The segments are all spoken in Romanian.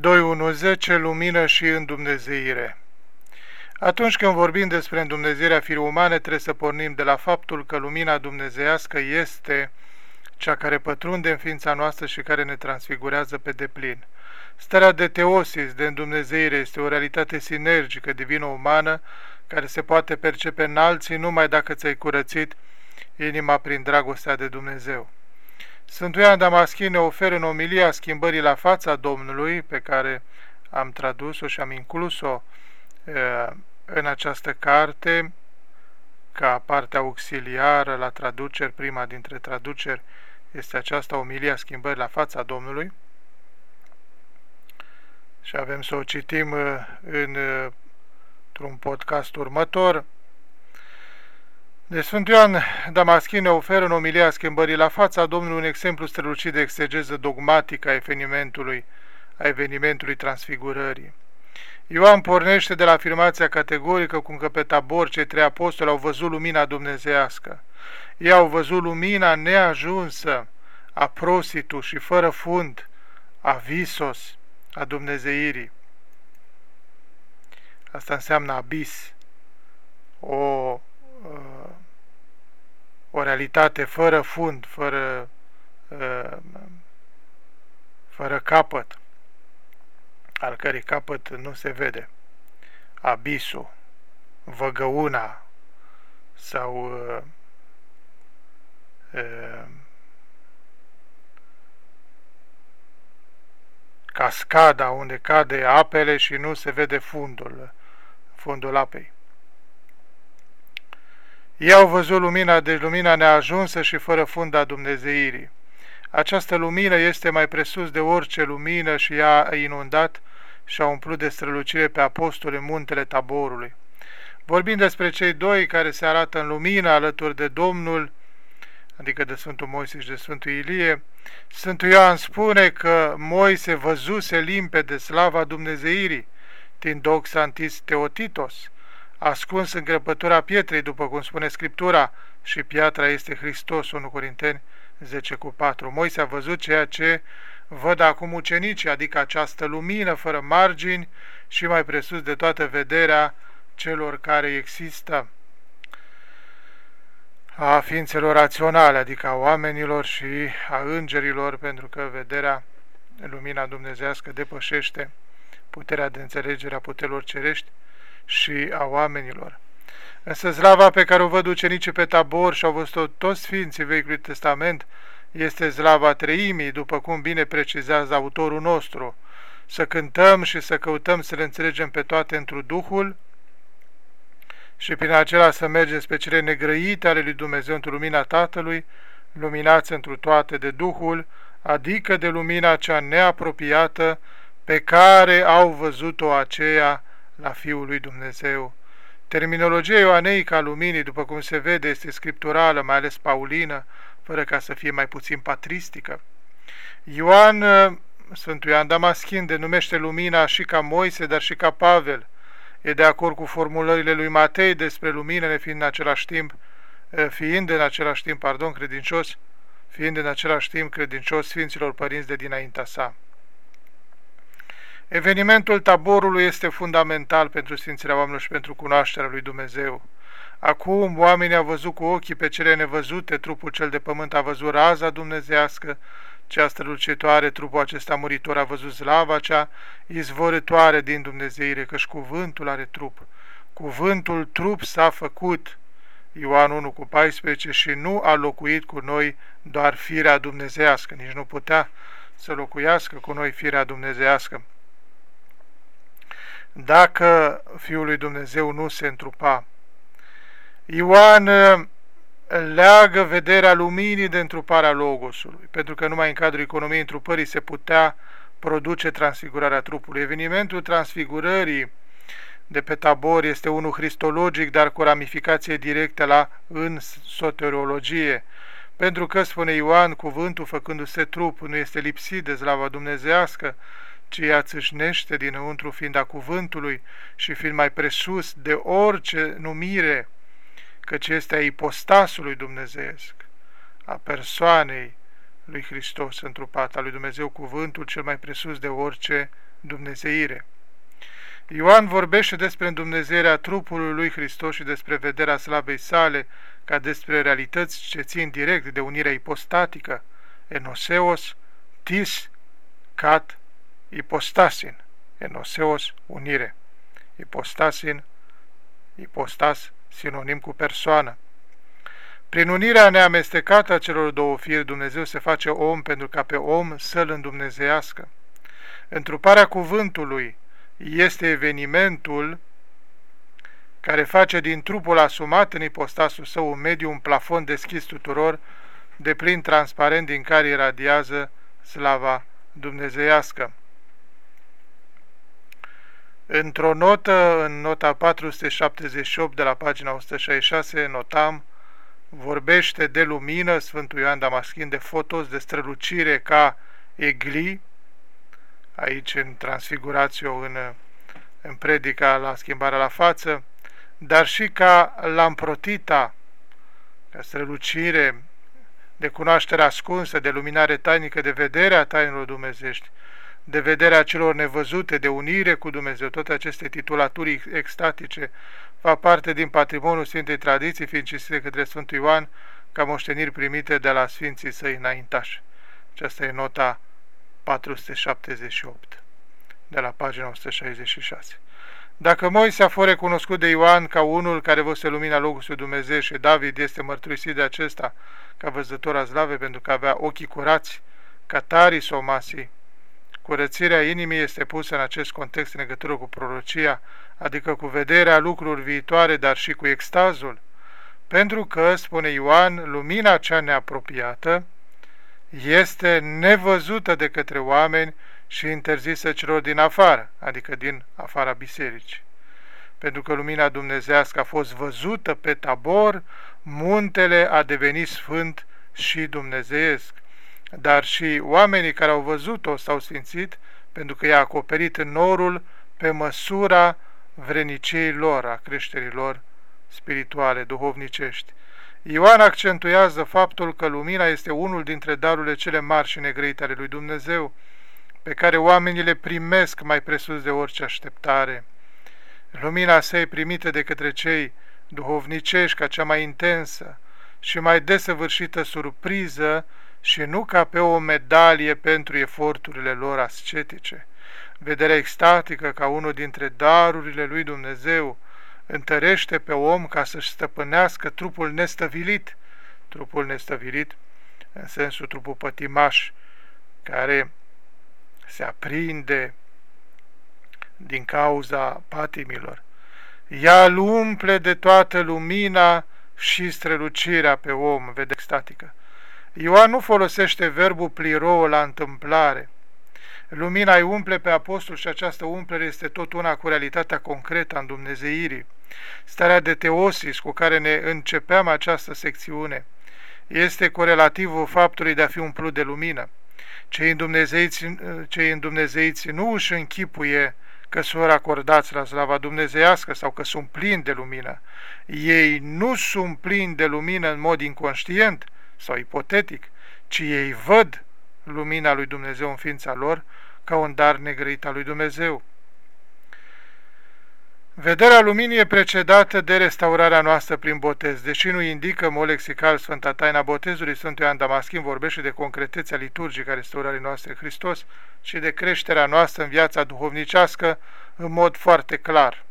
2.1.10 Lumină și îndumnezeire Atunci când vorbim despre îndumnezeirea firii umane, trebuie să pornim de la faptul că lumina dumnezeiască este cea care pătrunde în ființa noastră și care ne transfigurează pe deplin. Starea de teosis, de îndumnezeire, este o realitate sinergică divină-umană care se poate percepe în alții numai dacă ți-ai curățit inima prin dragostea de Dumnezeu. Sfântul Ioan Damaschin ne oferă în omilia schimbării la fața Domnului, pe care am tradus-o și am inclus-o în această carte, ca parte auxiliară la traduceri, prima dintre traduceri este aceasta omilia schimbării la fața Domnului și avem să o citim în, într-un podcast următor. De Sfântul Ioan Damaschin ne oferă în omilia schimbării la fața Domnului un exemplu strălucit de exegeză dogmatică a evenimentului, a evenimentului transfigurării. Ioan pornește de la afirmația categorică cum că pe tabor cei trei apostoli au văzut lumina dumnezească. Ei au văzut lumina neajunsă a prositu și fără fund, a visos, a dumnezeirii. Asta înseamnă abis, o, uh, o realitate fără fund, fără, uh, fără capăt al cărei capăt nu se vede. Abisul, văgăuna sau uh, uh, cascada unde cade apele și nu se vede fundul, fundul apei. Ei au văzut lumina, deci lumina neajunsă și fără funda Dumnezeirii. Această lumină este mai presus de orice lumină și ea a inundat și a umplut de strălucire pe apostole muntele taborului. Vorbind despre cei doi care se arată în lumină alături de Domnul, adică de Sfântul Moise și de Sfântul Ilie, Sfântul Ioan spune că Moise văzuse limpede slava Dumnezeirii, din doxa antis Teotitos, ascuns în crăpătura pietrei, după cum spune Scriptura, și piatra este Hristos, 1 Corinteni 10 cu 4. Moise a văzut ceea ce văd acum ucenicii, adică această lumină fără margini și mai presus de toată vederea celor care există a ființelor raționale, adică a oamenilor și a îngerilor, pentru că vederea, lumina dumnezească depășește puterea de înțelegere a puterilor cerești și a oamenilor. Însă slava pe care o văd ucenicii pe tabor și au văzut-o toți Sfinții Vechiului Testament este slava treimii, după cum bine precizează autorul nostru, să cântăm și să căutăm să le înțelegem pe toate într Duhul și prin acela să mergem spre cele negrăite ale lui Dumnezeu într lumina Tatălui, luminați întru toate de Duhul, adică de lumina cea neapropiată pe care au văzut-o aceea la Fiul lui Dumnezeu. Terminologia ioaneică a luminii, după cum se vede, este scripturală, mai ales paulină, fără ca să fie mai puțin patristică. Ioan, Sfântul Ioan Damaschin, denumește lumina și ca Moise, dar și ca Pavel. E de acord cu formulările lui Matei despre lumină, nefiind în același timp, fiind în același timp, pardon, credincios, fiind în același timp credincios Sfinților Părinți de dinaintea sa. Evenimentul taborului este fundamental pentru Sfințirea oamenilor și pentru cunoașterea lui Dumnezeu. Acum oamenii au văzut cu ochii pe cele nevăzute, trupul cel de pământ a văzut raza dumnezească, cea strălucitoare, trupul acesta muritor a văzut slava cea izvorătoare din Dumnezeire, căci cuvântul are trup. Cuvântul trup s-a făcut, Ioan 1 cu 14, și nu a locuit cu noi doar firea dumnezească, nici nu putea să locuiască cu noi firea dumnezească. Dacă Fiul lui Dumnezeu nu se întrupa, Ioan uh, leagă vederea luminii de întruparea Logosului, pentru că numai în cadrul economiei întrupării se putea produce transfigurarea trupului. Evenimentul transfigurării de pe tabor este unul cristologic, dar cu ramificație directă la în soteriologie, pentru că, spune Ioan, cuvântul făcându-se trup nu este lipsit de slava dumnezească, ci ea țâșnește dinăuntru fiind a cuvântului și fiind mai presus de orice numire căci este a ipostasul lui Dumnezeesc, a persoanei lui Hristos întrupat, a lui Dumnezeu cuvântul cel mai presus de orice dumnezeire. Ioan vorbește despre îndumnezeirea trupului lui Hristos și despre vederea slavei sale, ca despre realități ce țin direct de unirea ipostatică, enoseos, tis, cat, ipostasin, enoseos, unire, ipostasin, ipostas, sinonim cu persoană. Prin unirea neamestecată a celor două firi, Dumnezeu se face om pentru ca pe om să-l îndumnezeiască. Întruparea cuvântului este evenimentul care face din trupul asumat în ipostasul său un mediu, un plafon deschis tuturor, de plin transparent din care iradiază slava dumnezeiască. Într-o notă, în nota 478 de la pagina 166, notam vorbește de lumină, Sfântul Ioan Damaschin, de fotos, de strălucire ca egli, aici în transfigurație, în, în predica la schimbarea la față, dar și ca lamprotita, ca strălucire de cunoaștere ascunsă, de luminare tainică, de vederea tainelor dumnezești, de vederea celor nevăzute, de unire cu Dumnezeu, toate aceste titulaturi extatice fac parte din patrimoniul Sfintei Tradiții, fiind cinstite către Sfântul Ioan ca moșteniri primite de la Sfinții săi înaintași. Aceasta e nota 478, de la pagina 166. Dacă Moise a fost recunoscut de Ioan ca unul care văse lumina Logosului Dumnezeu și David este mărturisit de acesta ca văzător a slave pentru că avea ochii curați, ca tarii somasii, Curățirea inimii este pusă în acest context în legătură cu prorocia, adică cu vederea lucrurilor viitoare, dar și cu extazul, pentru că, spune Ioan, lumina cea neapropiată este nevăzută de către oameni și interzisă celor din afară, adică din afara bisericii. Pentru că lumina dumnezească a fost văzută pe tabor, muntele a devenit sfânt și dumnezeiesc dar și oamenii care au văzut-o s-au sfințit pentru că i-a acoperit în norul pe măsura vreniciei lor, a creșterii lor spirituale, duhovnicești. Ioan accentuează faptul că lumina este unul dintre darurile cele mari și negrăite ale lui Dumnezeu, pe care oamenii le primesc mai presus de orice așteptare. Lumina sa e primită de către cei duhovnicești ca cea mai intensă și mai desăvârșită surpriză și nu ca pe o medalie pentru eforturile lor ascetice. Vederea extatică ca unul dintre darurile lui Dumnezeu întărește pe om ca să-și stăpânească trupul nestăvilit, trupul nestăvilit în sensul trupul pătimaș, care se aprinde din cauza patimilor. Ea îl umple de toată lumina și strălucirea pe om, vede extatică. Ioan nu folosește verbul pliro la întâmplare. Lumina îi umple pe apostol și această umplere este tot una cu realitatea concretă a îndumnezeirii. Starea de teosis cu care ne începeam această secțiune este corelativul faptului de a fi umplut de lumină. Cei îndumnezeiți, cei îndumnezeiți nu își închipuie că sunt acordați la slava dumnezeiască sau că sunt plini de lumină. Ei nu sunt plini de lumină în mod inconștient, sau ipotetic, ci ei văd lumina lui Dumnezeu în ființa lor ca un dar negrăit al lui Dumnezeu. Vederea luminii e precedată de restaurarea noastră prin botez, deși nu indică mod lexical Sfânta Taina Botezului, Sfântul Ioan Damaschin vorbește de concretețea liturgică a restaurării noastre Hristos și de creșterea noastră în viața duhovnicească în mod foarte clar.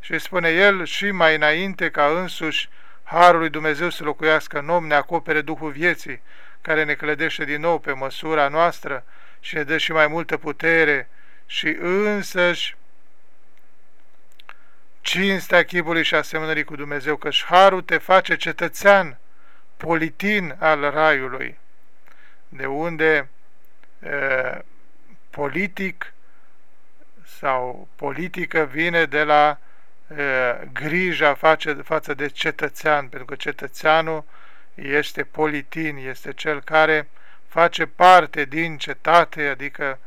Și spune el și mai înainte ca însuși Harul lui Dumnezeu să locuiască în om, ne acopere Duhul vieții, care ne clădește din nou pe măsura noastră și ne dă și mai multă putere și însăși cinstea chipului și asemănării cu Dumnezeu, căci Harul te face cetățean politin al Raiului, de unde e, politic sau politică vine de la grija face, față de cetățean, pentru că cetățeanul este politin, este cel care face parte din cetate, adică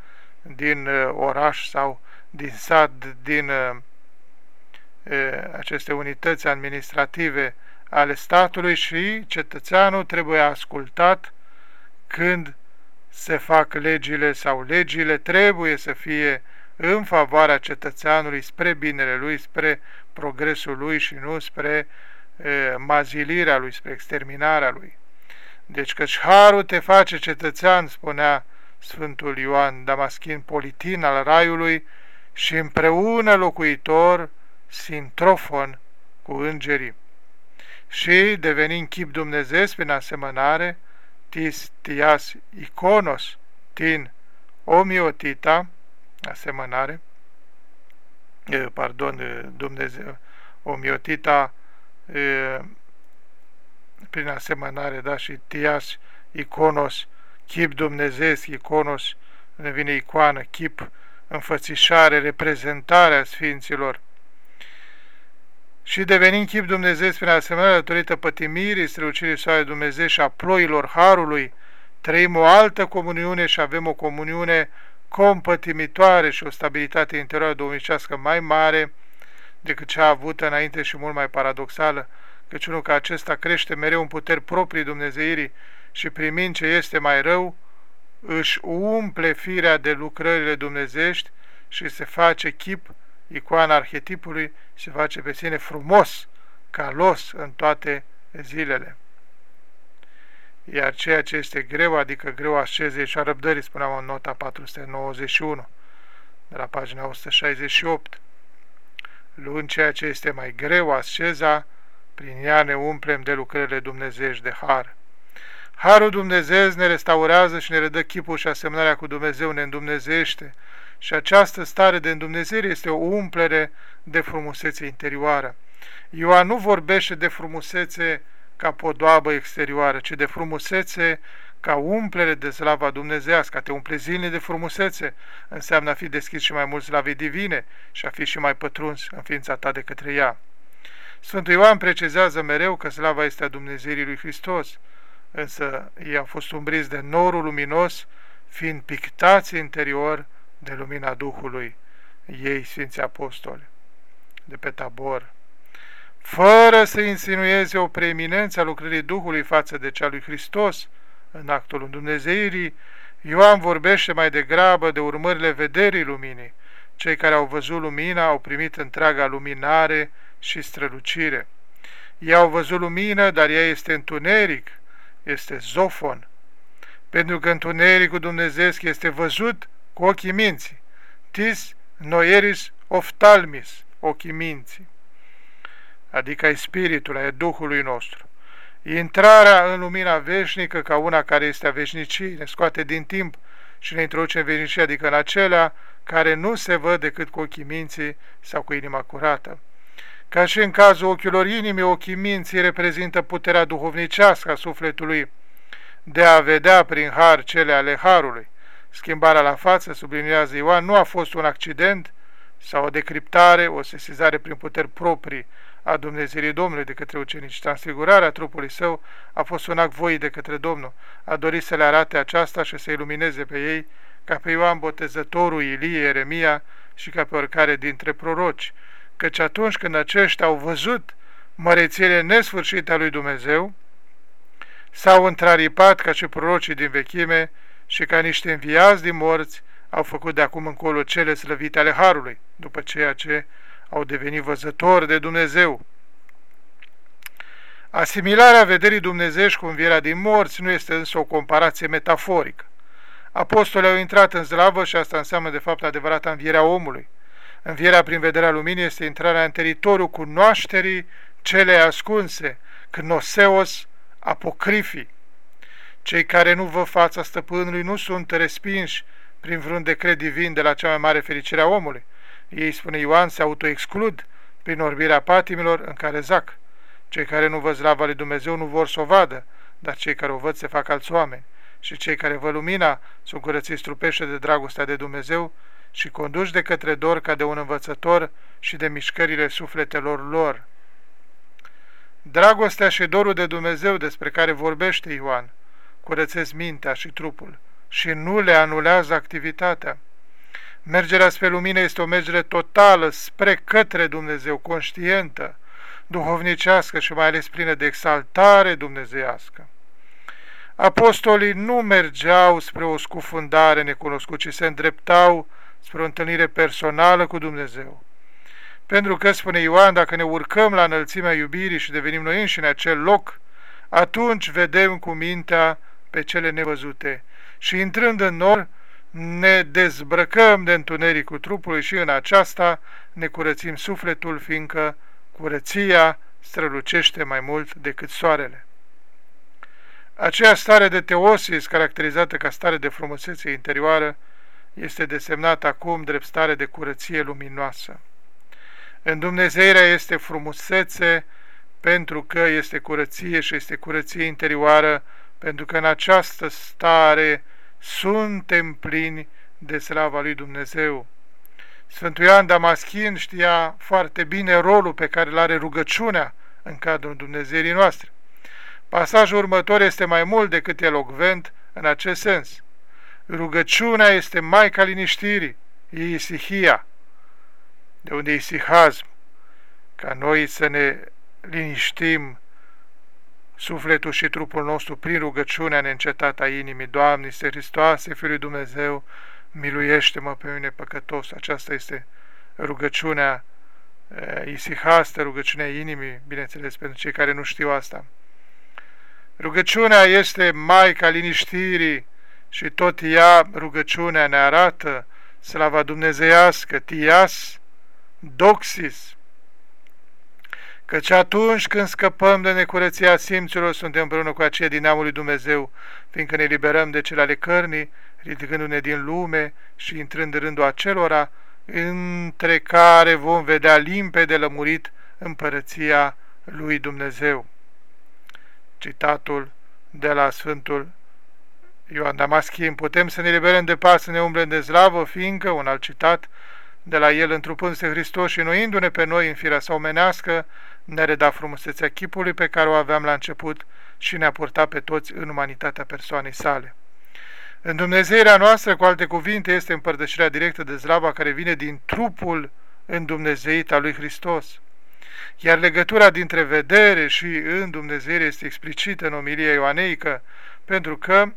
din oraș sau din sat, din aceste unități administrative ale statului și cetățeanul trebuie ascultat când se fac legile sau legile trebuie să fie în favoarea cetățeanului, spre binele lui, spre progresul lui și nu spre e, mazilirea lui, spre exterminarea lui. Deci căci harul te face cetățean, spunea Sfântul Ioan Damaschin, politin al raiului și împreună locuitor, sintrofon cu îngerii. Și devenind chip Dumnezeu prin asemănare, tis tias iconos tin omiotita, asemănare, pardon, Dumnezeu, omiotita prin asemănare, da, și tias iconos, chip dumnezeesc, iconos, ne vine icoană, chip, înfățișare, reprezentarea Sfinților, și devenind chip Dumnezeu prin asemănare datorită pătimirii, strălucirii sale Dumnezeu și a ploilor Harului, trăim o altă comuniune și avem o comuniune compătimitoare și o stabilitate interioară domnicească mai mare decât cea avută înainte și mult mai paradoxală, căci unul ca acesta crește mereu în puteri proprii Dumnezeirii și primind ce este mai rău, își umple firea de lucrările dumnezești și se face chip icoana arhetipului se face pe sine frumos, calos în toate zilele. Iar ceea ce este greu, adică greu ascezei și a răbdării, spuneam în nota 491, de la pagina 168. Luând ceea ce este mai greu, asceza, prin ea ne umplem de lucrările dumnezești de har. Harul Dumnezeu ne restaurează și ne redă chipul și asemnarea cu Dumnezeu, ne îndumnezește, și această stare de îndumnezire este o umplere de frumusețe interioară. Ioan nu vorbește de frumusețe ca podoabă exterioară, ci de frumusețe ca umplere de slava dumnezească, a te umple zilnic de frumusețe, înseamnă a fi deschis și mai mult slavei divine și a fi și mai pătruns în ființa ta de către ea. Sfântul Ioan precizează mereu că slava este a Dumnezeirii lui Hristos, însă ei au fost umbriți de norul luminos, fiind pictați interior de lumina Duhului, ei, Sfinții Apostoli, de pe tabor, fără să insinueze o preeminență a lucrării Duhului față de cea lui Hristos în actul Dumnezeirii, Ioan vorbește mai degrabă de urmările vederii luminii. Cei care au văzut lumina au primit întreaga luminare și strălucire. Ei au văzut lumină, dar ea este întuneric, este zofon. Pentru că întunericul Dumnezeu este văzut cu ochii minții. Tis noieris oftalmis, ochii minții. Adică ai spiritul, ai Duhului nostru. Intrarea în lumina veșnică ca una care este a veșniciei ne scoate din timp și ne introduce în veșnicie, adică în acelea care nu se văd decât cu ochii minții sau cu inima curată. Ca și în cazul ochilor inimii, ochii minții reprezintă puterea duhovnicească a sufletului de a vedea prin har cele ale harului. Schimbarea la față, subliniază Ioan, nu a fost un accident sau o decriptare, o sesizare prin puteri proprii a Dumnezeirii Domnului de către ucenici. Transfigurarea trupului său a fost un act voit de către Domnul. A dorit să le arate aceasta și să ilumineze pe ei, ca pe Ioan Botezătorul, Ilie, Eremia și ca pe oricare dintre proroci. Căci atunci când aceștia au văzut mărețiile nesfârșite a lui Dumnezeu, s-au întraripat ca și prorocii din vechime, și ca niște înviați din morți au făcut de acum încolo cele slăvite ale Harului, după ceea ce au devenit văzători de Dumnezeu. Asimilarea vederii dumnezești cu învierea din morți nu este însă o comparație metaforică. Apostolii au intrat în slavă și asta înseamnă de fapt adevărata învierea omului. Învierea prin vederea luminii este intrarea în teritoriul cunoașterii cele ascunse, gnoseos apocrifii, cei care nu văd fața stăpânului nu sunt respinși prin vreun decret divin de la cea mai mare fericire a omului. Ei, spune Ioan, se autoexclud prin orbirea patimilor în care zac. Cei care nu văd slava lui Dumnezeu nu vor să o vadă, dar cei care o văd se fac alți oameni. Și cei care văd lumina sunt curățiți trupește de dragostea de Dumnezeu și conduși de către dor ca de un învățător și de mișcările sufletelor lor. Dragostea și dorul de Dumnezeu despre care vorbește Ioan curățesc mintea și trupul și nu le anulează activitatea. Mergerea spre lumină este o mergere totală spre către Dumnezeu, conștientă, duhovnicească și mai ales plină de exaltare dumnezeiască. Apostolii nu mergeau spre o scufundare necunoscută, ci se îndreptau spre o întâlnire personală cu Dumnezeu. Pentru că, spune Ioan, dacă ne urcăm la înălțimea iubirii și devenim noi înșine acel loc, atunci vedem cu mintea pe cele nevăzute și intrând în nor, ne dezbrăcăm de întunericul trupului și în aceasta ne curățim sufletul, fiindcă curăția strălucește mai mult decât soarele. Aceea stare de teosis, caracterizată ca stare de frumusețe interioară, este desemnată acum drept stare de curăție luminoasă. În Dumnezeirea este frumusețe pentru că este curăție și este curăție interioară, pentru că în această stare suntem plini de slava lui Dumnezeu. Sfântul Ioan Damaschin știa foarte bine rolul pe care îl are rugăciunea în cadrul Dumnezeirii noastre. Pasajul următor este mai mult decât elocvent în acest sens. Rugăciunea este Maica liniștirii, e isihia, de unde e isihazm, ca noi să ne liniștim sufletul și trupul nostru prin rugăciunea neîncetată a inimii. Doamne, este Hristoase, Fiul lui Dumnezeu, miluiește-mă pe mine păcătos. Aceasta este rugăciunea eh, isihastă, rugăciunea inimii, bineînțeles, pentru cei care nu știu asta. Rugăciunea este Maica liniștirii și tot ea, rugăciunea, ne arată slava dumnezeiască, tias, doxis, Căci atunci când scăpăm de necurăția simțurilor, suntem împreună cu aceia din neamul lui Dumnezeu, fiindcă ne liberăm de cele ale cărnii, ridicându-ne din lume și intrând în rândul acelora, între care vom vedea limpede lămurit împărăția lui Dumnezeu. Citatul de la Sfântul Ioan Damaschin, putem să ne liberăm de pas, să ne umblem de zlavă, fiindcă, un alt citat, de la el întrupându-se Hristos și înnoindu-ne pe noi în firea sa omenească, ne reda frumusețea chipului pe care o aveam la început și ne-a purtat pe toți în umanitatea persoanei sale. În Dumnezeirea noastră, cu alte cuvinte, este împărtășirea directă de zlava care vine din trupul îndumnezeit al lui Hristos. Iar legătura dintre vedere și în Dumnezeire este explicită în omilia ioaneică, pentru că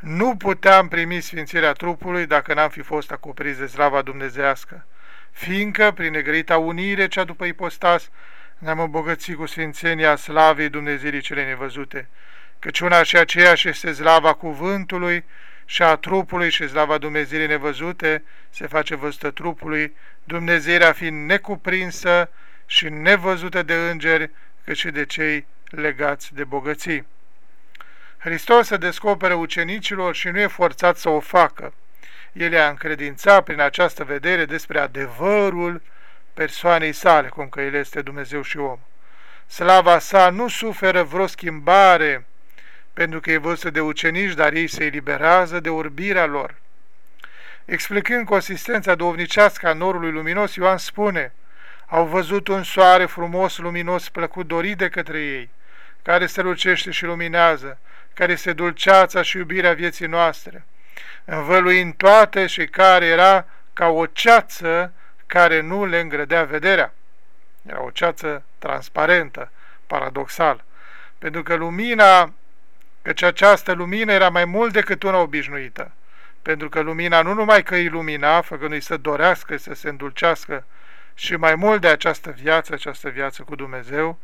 nu puteam primi sfințirea trupului dacă n-am fi fost acoperiți de slava dumnezească, fiindcă, prin negrita unire cea după ipostas, ne-am îmbogățit cu sfințenia slavei Dumnezeirii cele nevăzute, căci una și aceeași este slava cuvântului și a trupului și slava Dumnezeirii nevăzute se face văzută trupului, Dumnezeirea fiind necuprinsă și nevăzută de îngeri, cât și de cei legați de bogății. Hristos se descoperă ucenicilor și nu e forțat să o facă. El i-a încredințat prin această vedere despre adevărul persoanei sale, cum că El este Dumnezeu și om. Slava sa nu suferă vreo schimbare, pentru că e văzută de ucenici, dar ei se eliberează de urbirea lor. Explicând consistența dovnicească a norului luminos, Ioan spune, au văzut un soare frumos, luminos, plăcut, dorit de către ei, care se lucește și luminează, care este dulceața și iubirea vieții noastre, învăluind toate și care era ca o ceață care nu le îngrădea vederea. Era o ceață transparentă, paradoxal, pentru că lumina, căci această lumină era mai mult decât una obișnuită, pentru că lumina nu numai că ilumina, făcându-i să dorească, să se îndulcească, și mai mult de această viață, această viață cu Dumnezeu,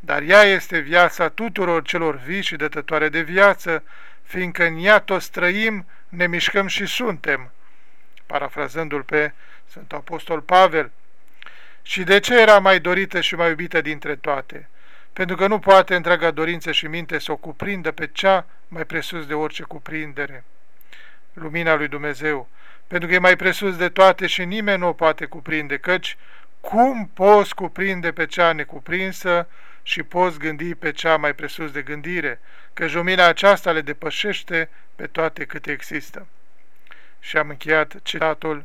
dar ea este viața tuturor celor vii și dătătoare de viață, fiindcă în ea toți trăim, ne mișcăm și suntem, parafrazându-l pe Sfântul Apostol Pavel. Și de ce era mai dorită și mai iubită dintre toate? Pentru că nu poate întreaga dorință și minte să o cuprindă pe cea mai presus de orice cuprindere. Lumina lui Dumnezeu, pentru că e mai presus de toate și nimeni nu o poate cuprinde, căci cum poți cuprinde pe cea necuprinsă și poți gândi pe cea mai presus de gândire, că lumina aceasta le depășește pe toate câte există. Și am încheiat citatul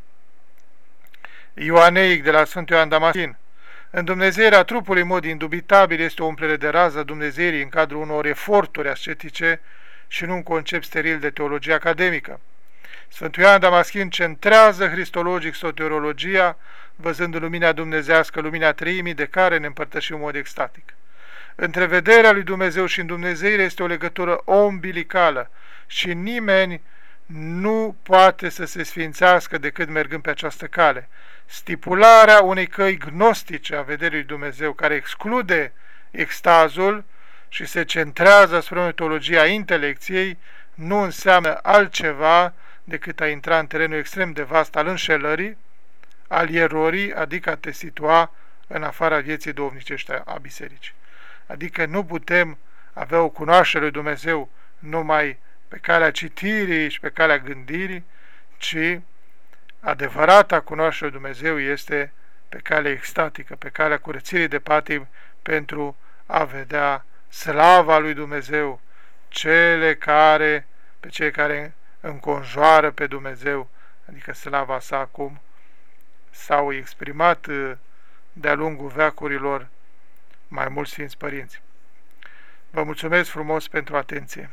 Ioaneic de la Sfântul Ioan Damasin. În Dumnezeirea trupului, în mod indubitabil, este o umplere de rază Dumnezeirii în cadrul unor eforturi ascetice și nu un concept steril de teologie academică. Sfântul Ioan Damaschin centrează cristologic soteriologia, văzând lumina dumnezească, lumina treimii, de care ne împărtășim în mod extatic. Întrevederea lui Dumnezeu și în Dumnezeire este o legătură ombilicală și nimeni nu poate să se sfințească decât mergând pe această cale. Stipularea unei căi gnostice a vederii lui Dumnezeu, care exclude extazul și se centrează asupra metodologia intelecției, nu înseamnă altceva decât a intra în terenul extrem de vast al înșelării, al erorii, adică a te situa în afara vieții duhovnicești a bisericii. Adică nu putem avea o cunoaștere lui Dumnezeu numai pe calea citirii și pe calea gândirii, ci adevărata cunoaștere lui Dumnezeu este pe calea extatică, pe calea curățirii de patim pentru a vedea slava lui Dumnezeu, cele care, pe cei care înconjoară pe Dumnezeu, adică slava sa acum, s-au exprimat uh, de-a lungul veacurilor mai mulți Sfinți Părinți. Vă mulțumesc frumos pentru atenție!